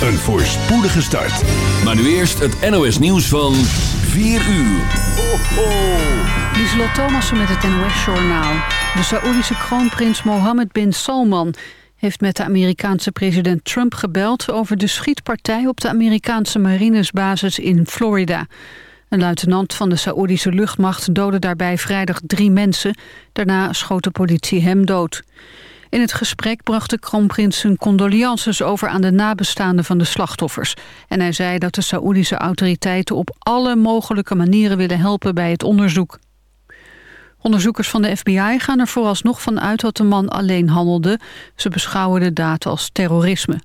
een voorspoedige start. Maar nu eerst het NOS nieuws van 4 uur. Ho, ho. Lieselot Thomassen met het NOS-journaal. De Saoedische kroonprins Mohammed bin Salman heeft met de Amerikaanse president Trump gebeld... over de schietpartij op de Amerikaanse marinesbasis in Florida. Een luitenant van de Saoedische luchtmacht doodde daarbij vrijdag drie mensen. Daarna schoot de politie hem dood. In het gesprek bracht de kroonprins zijn condolences over aan de nabestaanden van de slachtoffers. En hij zei dat de Saoedische autoriteiten op alle mogelijke manieren willen helpen bij het onderzoek. Onderzoekers van de FBI gaan er vooralsnog van uit dat de man alleen handelde. Ze beschouwen de daad als terrorisme.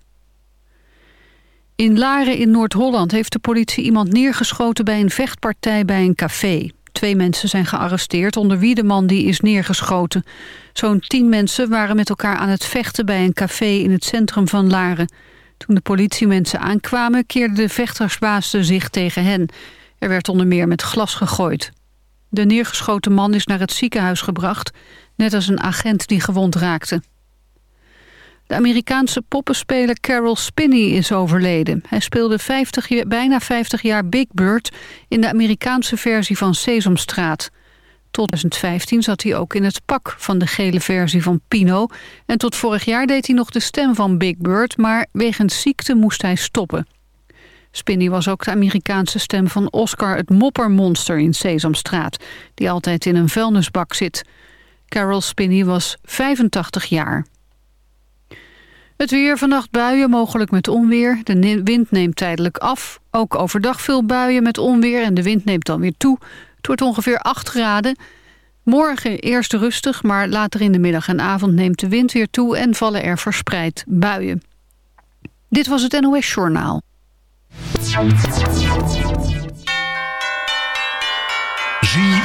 In Laren in Noord-Holland heeft de politie iemand neergeschoten bij een vechtpartij bij een café. Twee mensen zijn gearresteerd, onder wie de man die is neergeschoten. Zo'n tien mensen waren met elkaar aan het vechten bij een café in het centrum van Laren. Toen de politiemensen aankwamen, keerden de vechtersbazen zich tegen hen. Er werd onder meer met glas gegooid. De neergeschoten man is naar het ziekenhuis gebracht, net als een agent die gewond raakte. De Amerikaanse poppenspeler Carol Spinney is overleden. Hij speelde 50, bijna 50 jaar Big Bird in de Amerikaanse versie van Sesamstraat. Tot 2015 zat hij ook in het pak van de gele versie van Pino. En tot vorig jaar deed hij nog de stem van Big Bird... maar wegens ziekte moest hij stoppen. Spinney was ook de Amerikaanse stem van Oscar het moppermonster in Sesamstraat... die altijd in een vuilnisbak zit. Carol Spinney was 85 jaar. Het weer vannacht buien, mogelijk met onweer. De wind neemt tijdelijk af. Ook overdag veel buien met onweer en de wind neemt dan weer toe. Het wordt ongeveer 8 graden. Morgen eerst rustig, maar later in de middag en avond neemt de wind weer toe... en vallen er verspreid buien. Dit was het NOS Journaal.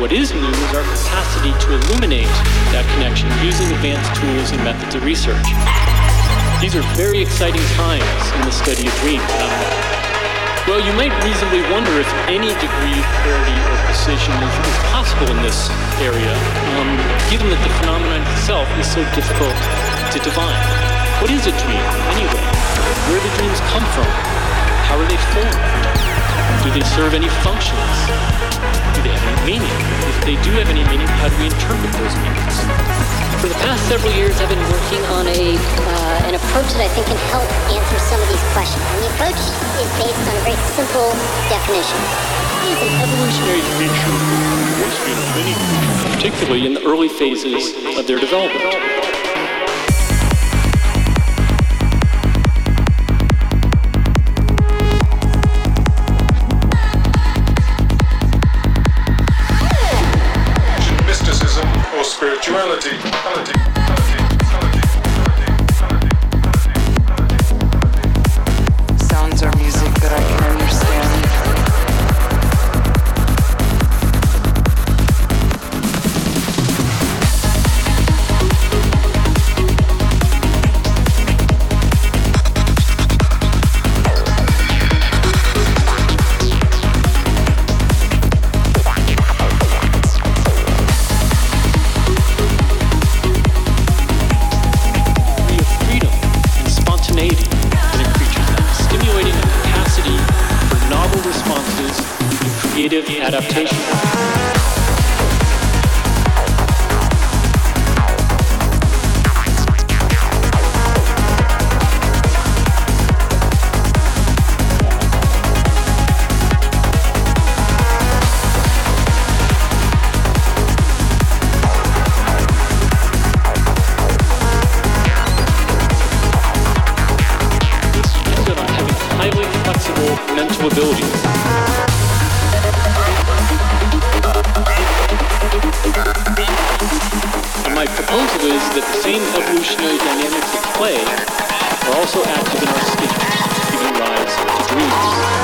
What is new is our capacity to illuminate that connection using advanced tools and methods of research. These are very exciting times in the study of dreams. Well, you might reasonably wonder if any degree of clarity or precision is, possible in this area, um, given that the phenomenon itself is so difficult to define. What is a dream, anyway? Where do dreams come from? How are they formed? Do they serve any functions? They do have any meaning, how do we interpret those meanings? For the past several years, I've been working on a uh, an approach that I think can help answer some of these questions. And the approach is based on a very simple definition. It's an evolutionary feature of many creatures, particularly in the early phases of their development. ability. We're also active in our skittle, giving rise to dreams.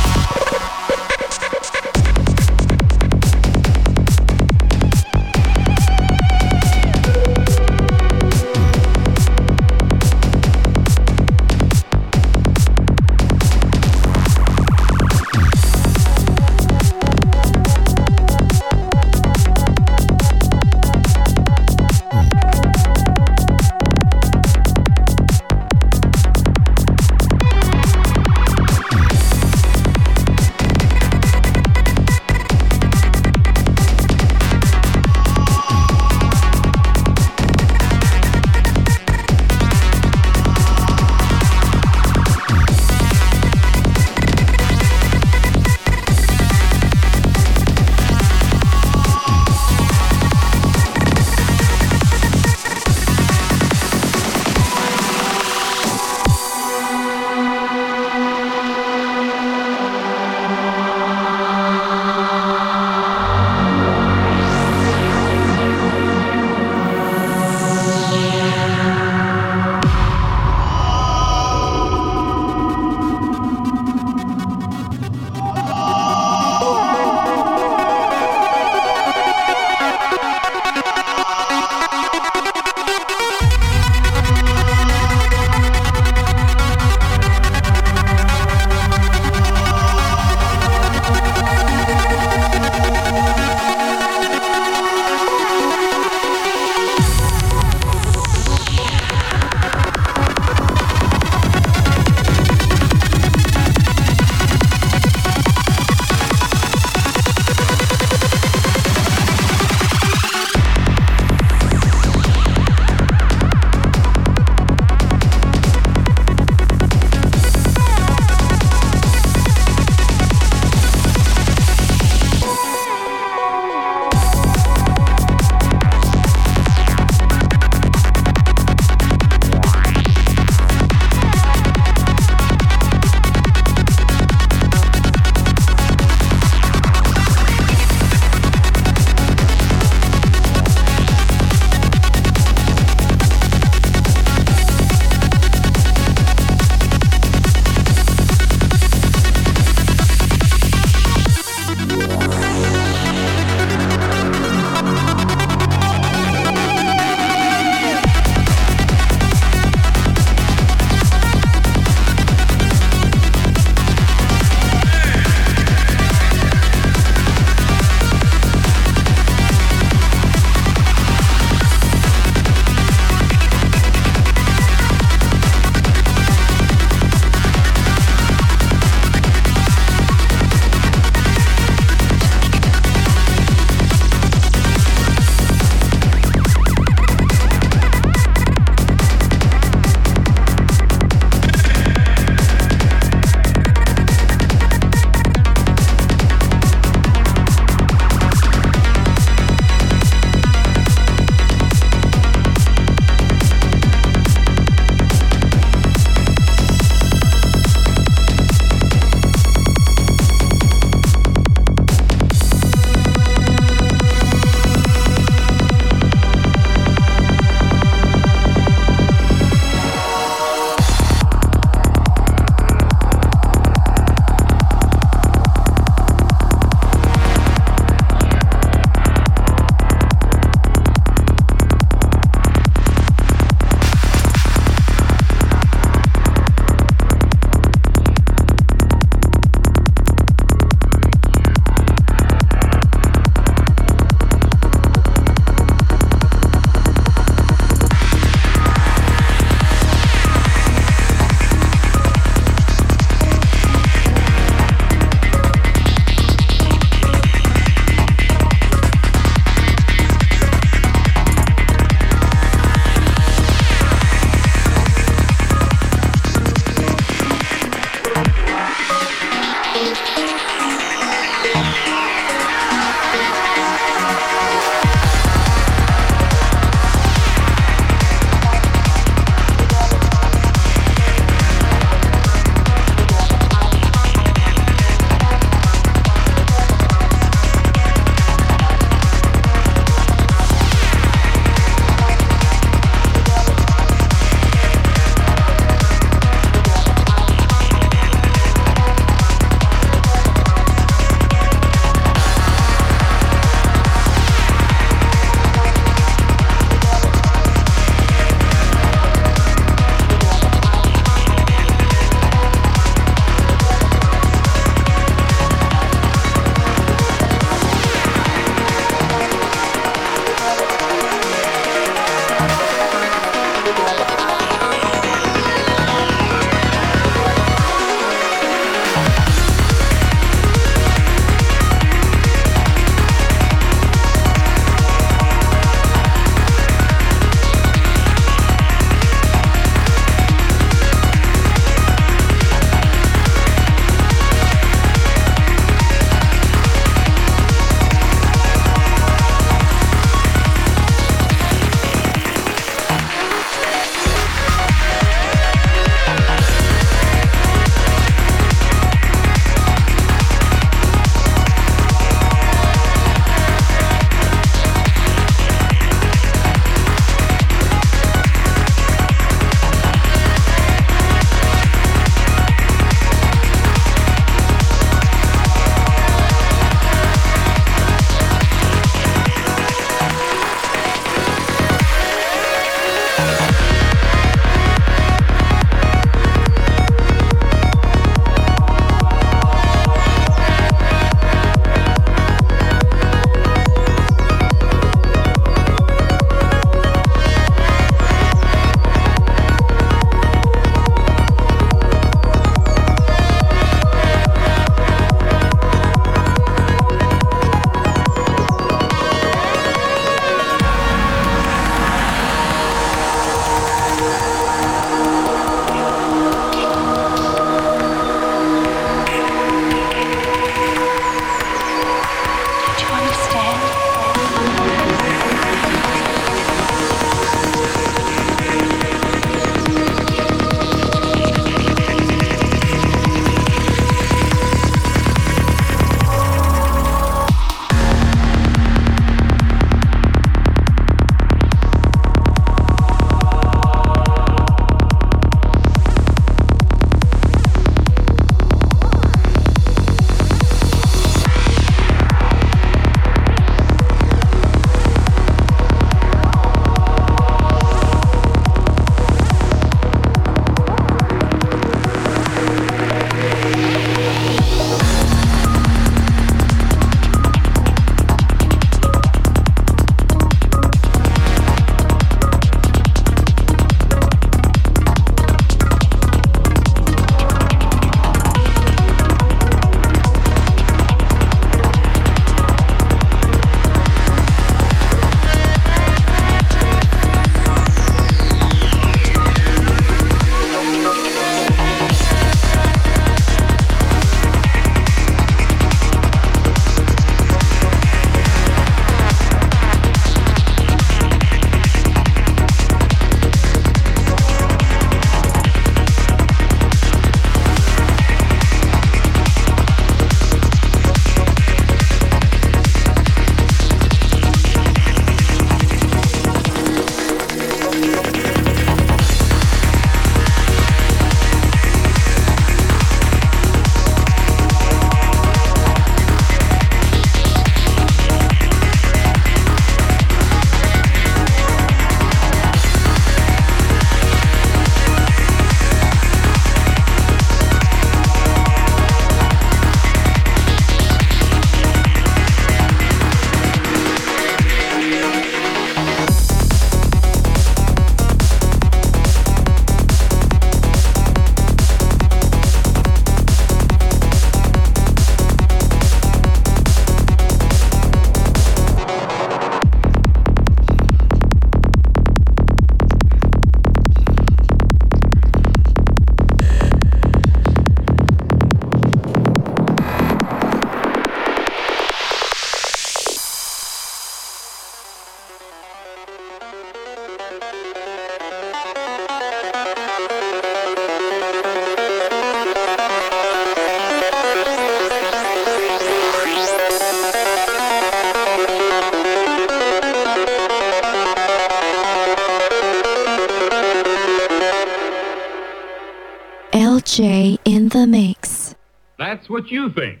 That's what you think.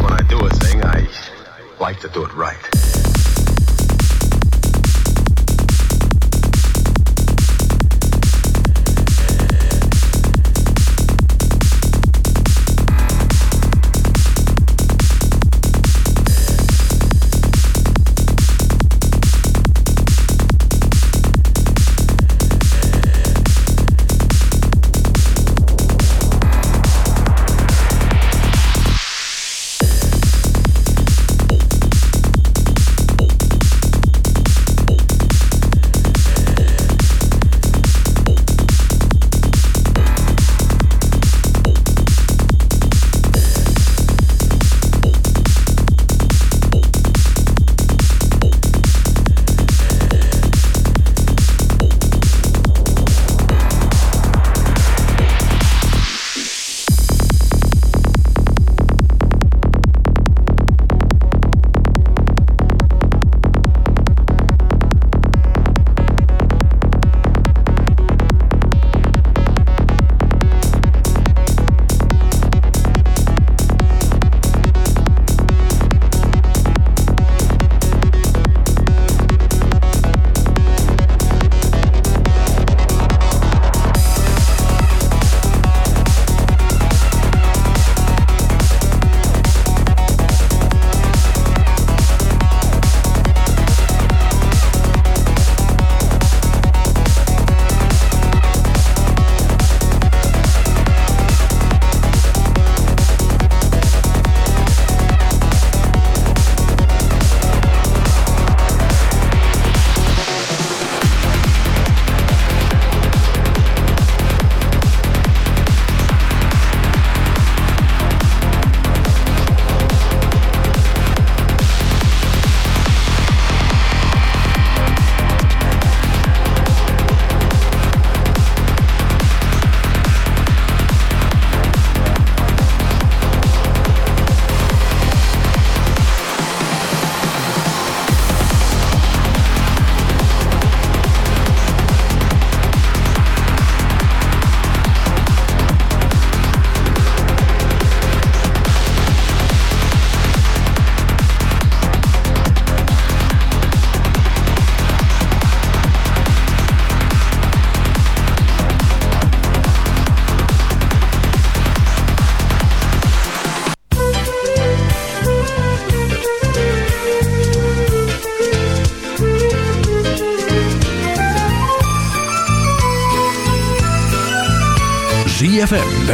When I do a thing, I like to do it right.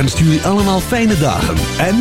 Wenst jullie allemaal fijne dagen. En...